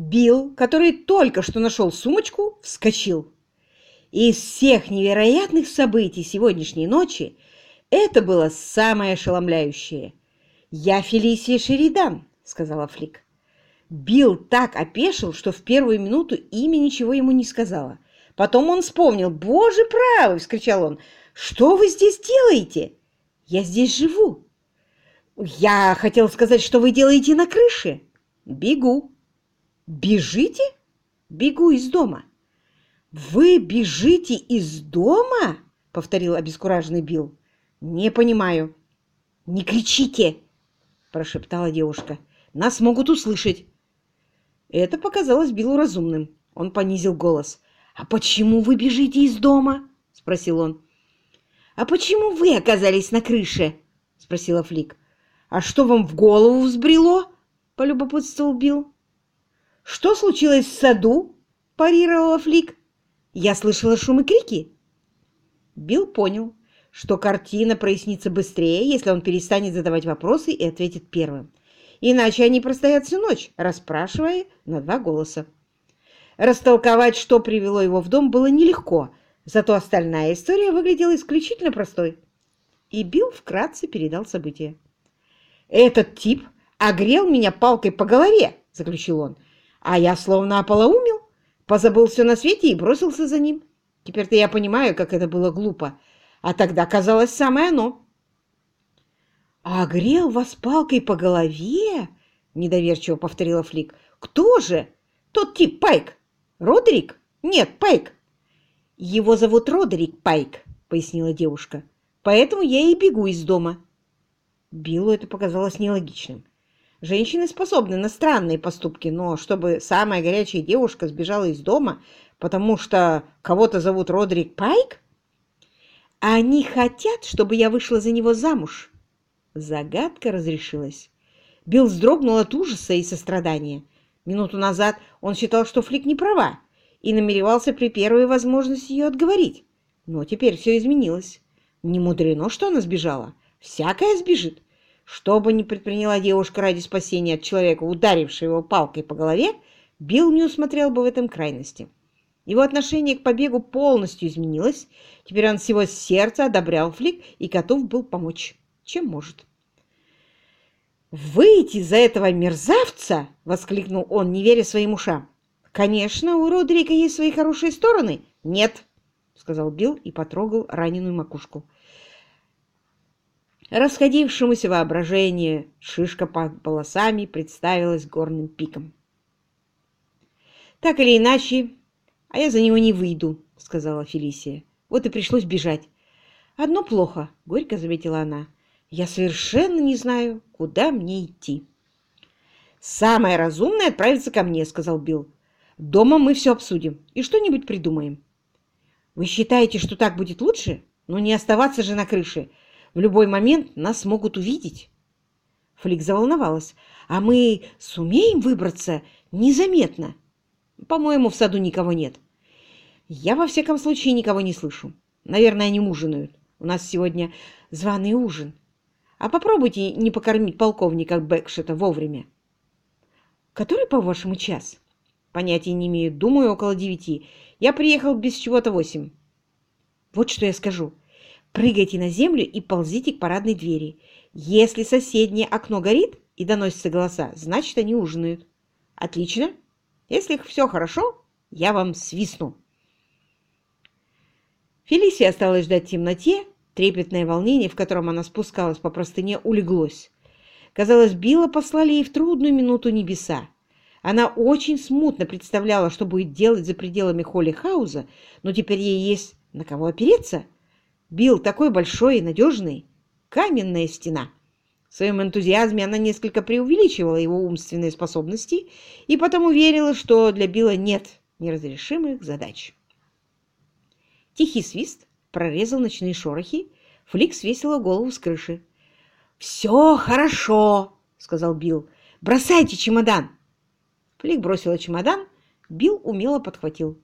Билл, который только что нашел сумочку, вскочил. Из всех невероятных событий сегодняшней ночи это было самое ошеломляющее. «Я Фелисия Шеридан», — сказала Флик. Билл так опешил, что в первую минуту имя ничего ему не сказала. Потом он вспомнил. «Боже правый!» — вскричал он. «Что вы здесь делаете?» «Я здесь живу». «Я хотел сказать, что вы делаете на крыше». «Бегу». «Бежите?» «Бегу из дома». «Вы бежите из дома?» — повторил обескураженный Билл. «Не понимаю». «Не кричите!» — прошептала девушка. «Нас могут услышать». Это показалось Биллу разумным. Он понизил голос. «А почему вы бежите из дома?» — спросил он. «А почему вы оказались на крыше?» — спросила Флик. «А что вам в голову взбрело?» — полюбопытствовал Билл. «Что случилось в саду?» — парировала Флик. «Я слышала шум и крики». Билл понял, что картина прояснится быстрее, если он перестанет задавать вопросы и ответит первым. Иначе они простоят всю ночь, расспрашивая на два голоса. Растолковать, что привело его в дом, было нелегко, зато остальная история выглядела исключительно простой. И Билл вкратце передал события. «Этот тип огрел меня палкой по голове», — заключил он, «а я словно ополоумел, позабыл все на свете и бросился за ним. Теперь-то я понимаю, как это было глупо, а тогда казалось самое оно». «А огрел вас палкой по голове?» — недоверчиво повторила Флик. «Кто же? Тот тип Пайк? Родерик? Нет, Пайк». «Его зовут Родерик Пайк», — пояснила девушка. «Поэтому я и бегу из дома». Биллу это показалось нелогичным. Женщины способны на странные поступки, но чтобы самая горячая девушка сбежала из дома, потому что кого-то зовут Родрик Пайк? Они хотят, чтобы я вышла за него замуж, Загадка разрешилась. Билл вздрогнул от ужаса и сострадания. Минуту назад он считал, что Флик не права, и намеревался при первой возможности ее отговорить. Но теперь все изменилось. Не мудрено, что она сбежала. Всякая сбежит. Что бы ни предприняла девушка ради спасения от человека, ударившего его палкой по голове, Билл не усмотрел бы в этом крайности. Его отношение к побегу полностью изменилось. Теперь он всего сердца одобрял Флик и готов был помочь чем может. «Выйти за этого мерзавца!» — воскликнул он, не веря своим ушам. «Конечно, у Родрика есть свои хорошие стороны». «Нет», — сказал Билл и потрогал раненую макушку. Расходившемуся воображение шишка под полосами представилась горным пиком. «Так или иначе, а я за него не выйду», — сказала Фелисия. «Вот и пришлось бежать». «Одно плохо», — горько заметила она. Я совершенно не знаю, куда мне идти. «Самое разумное — отправиться ко мне», — сказал Билл. «Дома мы все обсудим и что-нибудь придумаем». «Вы считаете, что так будет лучше? Но не оставаться же на крыше. В любой момент нас могут увидеть». Флик заволновалась. «А мы сумеем выбраться незаметно?» «По-моему, в саду никого нет». «Я, во всяком случае, никого не слышу. Наверное, они ужинают. У нас сегодня званый ужин. А попробуйте не покормить полковника Бэкшета вовремя. Который, по-вашему, час? Понятия не имею. Думаю, около девяти. Я приехал без чего-то восемь. Вот что я скажу. Прыгайте на землю и ползите к парадной двери. Если соседнее окно горит и доносятся голоса, значит, они ужинают. Отлично. Если все хорошо, я вам свистну. Фелисия осталась ждать в темноте, Трепетное волнение, в котором она спускалась по простыне, улеглось. Казалось, Билла послали ей в трудную минуту небеса. Она очень смутно представляла, что будет делать за пределами Холли Хауза, но теперь ей есть на кого опереться. Билл такой большой и надежный. Каменная стена. В своем энтузиазме она несколько преувеличивала его умственные способности и потому верила, что для Билла нет неразрешимых задач. Тихий свист прорезал ночные шорохи, Флик свесила голову с крыши. «Все хорошо!» — сказал Билл. «Бросайте чемодан!» Флик бросила чемодан, Билл умело подхватил.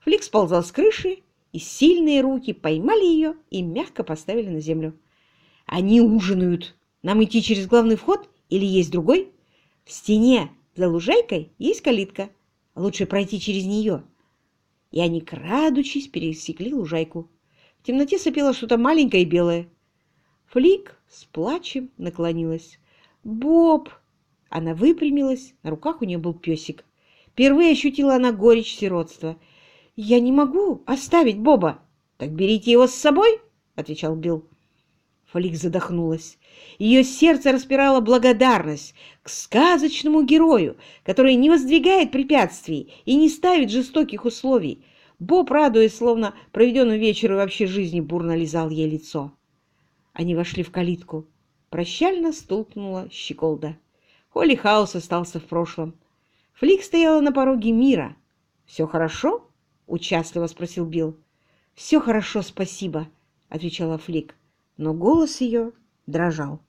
Флик сползал с крыши, и сильные руки поймали ее и мягко поставили на землю. «Они ужинают! Нам идти через главный вход или есть другой?» «В стене, За лужайкой есть калитка. Лучше пройти через нее. И они, крадучись, пересекли лужайку. В темноте сопело что-то маленькое и белое. Флик с плачем наклонилась. «Боб!» Она выпрямилась, на руках у нее был песик. Впервые ощутила она горечь сиротства. «Я не могу оставить Боба!» «Так берите его с собой!» — отвечал Билл. Флик задохнулась. Ее сердце распирало благодарность к сказочному герою, который не воздвигает препятствий и не ставит жестоких условий. Боб, радуясь, словно проведенную вечер и вообще жизни, бурно лизал ей лицо. Они вошли в калитку. Прощально столкнула щеколда. Холли Хаус остался в прошлом. Флик стояла на пороге мира. «Все хорошо?» — участливо спросил Билл. «Все хорошо, спасибо», — отвечала Флик но голос ее дрожал.